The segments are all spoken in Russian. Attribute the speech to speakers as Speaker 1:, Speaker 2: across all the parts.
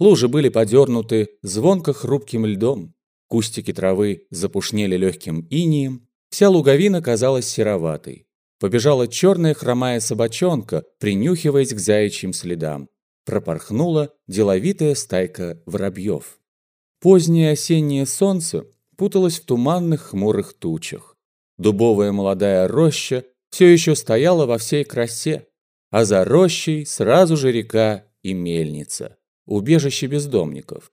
Speaker 1: Лужи были подернуты звонко хрупким льдом. Кустики травы запушнели легким инием. Вся луговина казалась сероватой. Побежала черная хромая собачонка, принюхиваясь к заячьим следам. Пропорхнула деловитая стайка воробьев. Позднее осеннее солнце путалось в туманных хмурых тучах. Дубовая молодая роща все еще стояла во всей красе, а за рощей сразу же река и мельница, убежище бездомников.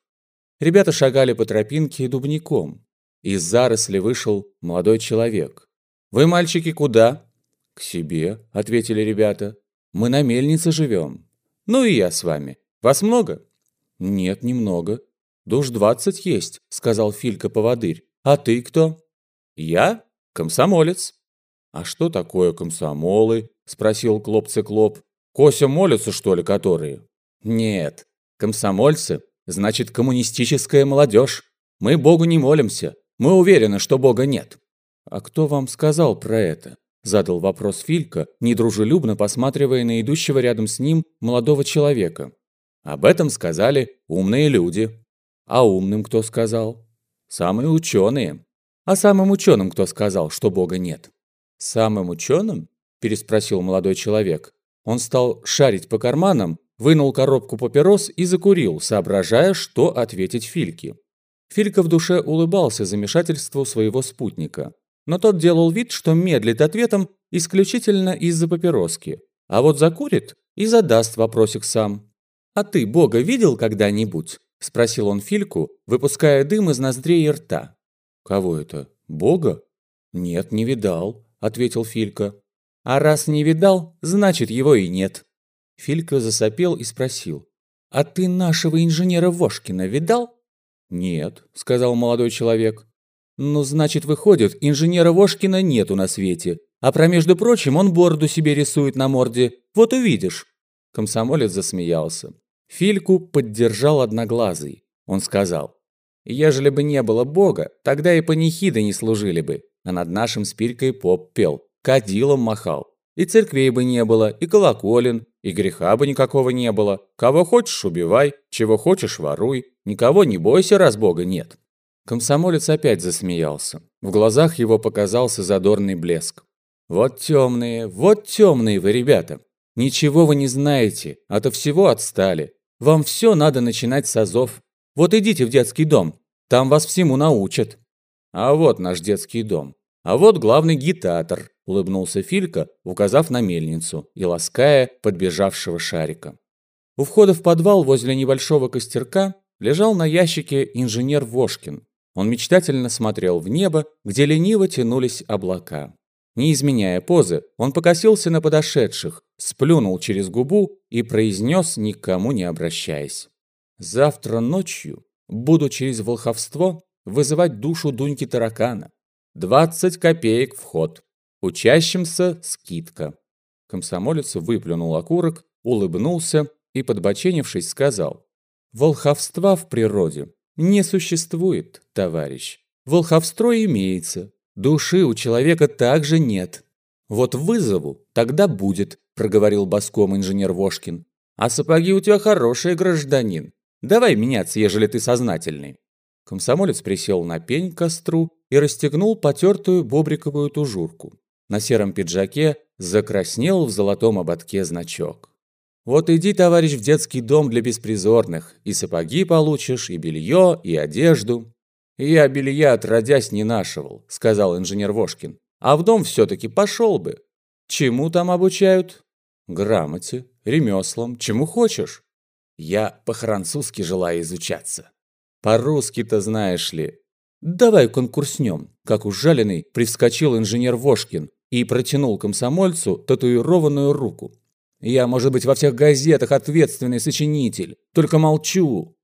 Speaker 1: Ребята шагали по тропинке дубником. Из заросли вышел молодой человек. «Вы, мальчики, куда?» «К себе», — ответили ребята. «Мы на мельнице живем». «Ну и я с вами. Вас много?» «Нет, немного. Душ двадцать есть», — сказал Филька-поводырь. «А ты кто?» «Я комсомолец». «А что такое комсомолы?» — спросил Клоп-циклоп. «Кося молятся, что ли, которые?» «Нет, комсомольцы значит коммунистическая молодежь. Мы Богу не молимся. Мы уверены, что Бога нет». «А кто вам сказал про это?» – задал вопрос Филька, недружелюбно посматривая на идущего рядом с ним молодого человека. «Об этом сказали умные люди». «А умным кто сказал?» «Самые ученые». «А самым ученым кто сказал, что Бога нет?» «Самым ученым?» – переспросил молодой человек. Он стал шарить по карманам, вынул коробку папирос и закурил, соображая, что ответить Фильке. Филька в душе улыбался замешательству своего спутника. Но тот делал вид, что медлит ответом исключительно из-за папироски. А вот закурит и задаст вопросик сам. «А ты Бога видел когда-нибудь?» – спросил он Фильку, выпуская дым из ноздрей и рта. «Кого это? Бога?» «Нет, не видал», – ответил Филька. «А раз не видал, значит, его и нет». Филька засопел и спросил. «А ты нашего инженера Вошкина видал?» «Нет», — сказал молодой человек. «Ну, значит, выходит, инженера Вошкина нету на свете. А про между прочим он бороду себе рисует на морде. Вот увидишь». Комсомолец засмеялся. Фильку поддержал одноглазый. Он сказал. «Ежели бы не было Бога, тогда и панихиды не служили бы, а над нашим спиркой поп пел, кадилом махал. И церквей бы не было, и колоколен, и греха бы никакого не было. Кого хочешь, убивай, чего хочешь, воруй. Никого не бойся, раз Бога нет». Комсомолец опять засмеялся. В глазах его показался задорный блеск. «Вот темные, вот темные вы, ребята. Ничего вы не знаете, от всего отстали. Вам все надо начинать с азов. Вот идите в детский дом, там вас всему научат». «А вот наш детский дом. А вот главный гитатор», – улыбнулся Филька, указав на мельницу и лаская подбежавшего шарика. У входа в подвал возле небольшого костерка лежал на ящике инженер Вошкин. Он мечтательно смотрел в небо, где лениво тянулись облака. Не изменяя позы, он покосился на подошедших, сплюнул через губу и произнес, никому не обращаясь. «Завтра ночью буду через волховство вызывать душу Дуньки Таракана. 20 копеек вход. Учащимся скидка. Комсомолец выплюнул окурок, улыбнулся и, подбоченившись, сказал. Волховства в природе не существует, товарищ. Волховство имеется. Души у человека также нет. Вот вызову, тогда будет, проговорил боском инженер Вошкин. А сапоги у тебя хорошие, гражданин. Давай меняться, ежели ты сознательный. Комсомолец присел на пень к костру и расстегнул потертую бобриковую тужурку. На сером пиджаке закраснел в золотом ободке значок. «Вот иди, товарищ, в детский дом для беспризорных, и сапоги получишь, и белье, и одежду». «Я белья отродясь не нашивал», — сказал инженер Вошкин. «А в дом все-таки пошел бы. Чему там обучают?» «Грамоте, ремеслам, чему хочешь». «Я по-французски желаю изучаться». По-русски-то знаешь ли. Давай конкурснем. Как ужаленный привскочил инженер Вошкин и протянул комсомольцу татуированную руку. Я, может быть, во всех газетах ответственный сочинитель, только молчу.